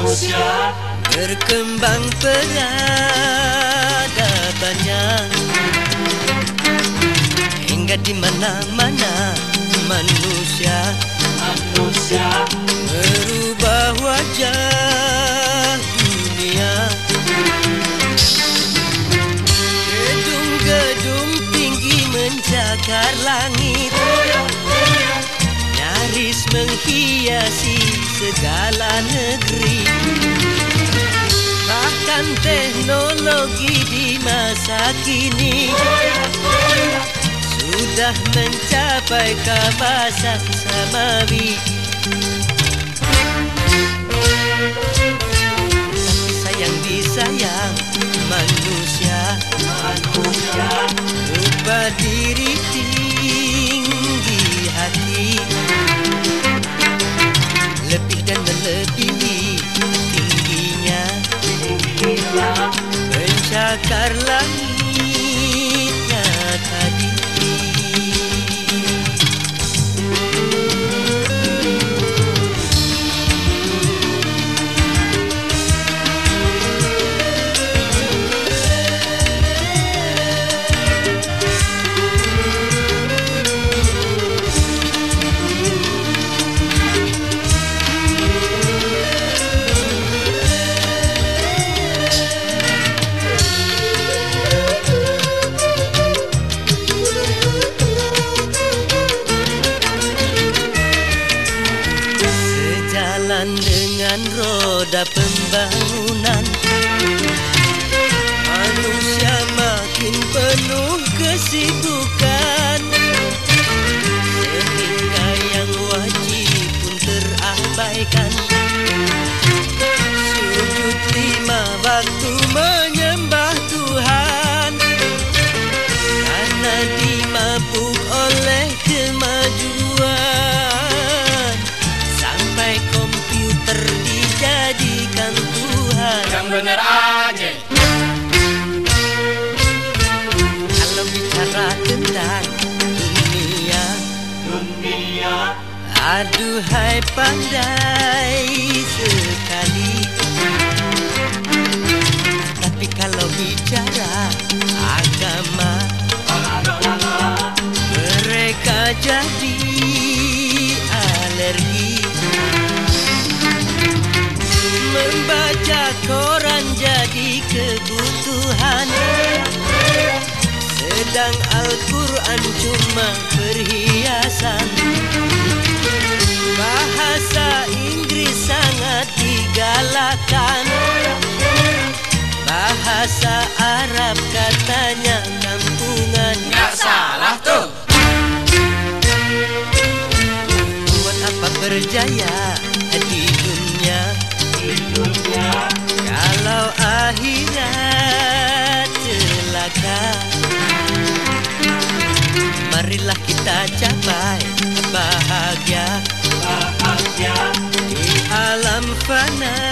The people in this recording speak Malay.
manusia berkembang peradabannya. Hingga di mana-mana manusia manusia merubah wajah dunia. Gedung-gedung tinggi mencakar langit nyaris menghiasi segala negeri. Bahkan teknologi di masa kini sudah mencapai kawasan samawi. Sayang disayang manusia manusia lupa diri mencakar Sejalan dengan roda pembangunan. Manusia makin penuh kesibukan. Sehingga yang wajib pun terabaikan. Sujud lima waktu menyembah yang benar aja. Kalau bicara tentang dunia dunia. Aduhai pandai sekali. Tapi kalau bicara agama Mereka jadi Membaca koran jadi kebutuhan. Sedang Al-Quran cuma perhiasan. Bahasa Inggris sangat digalakan. Bahasa Arab katanya kampungan. Nggak salah tuh. Buat apa berjaya? Di Akhirat celaka. Marilah kita capai bahagia. Bahagia. Di alam fana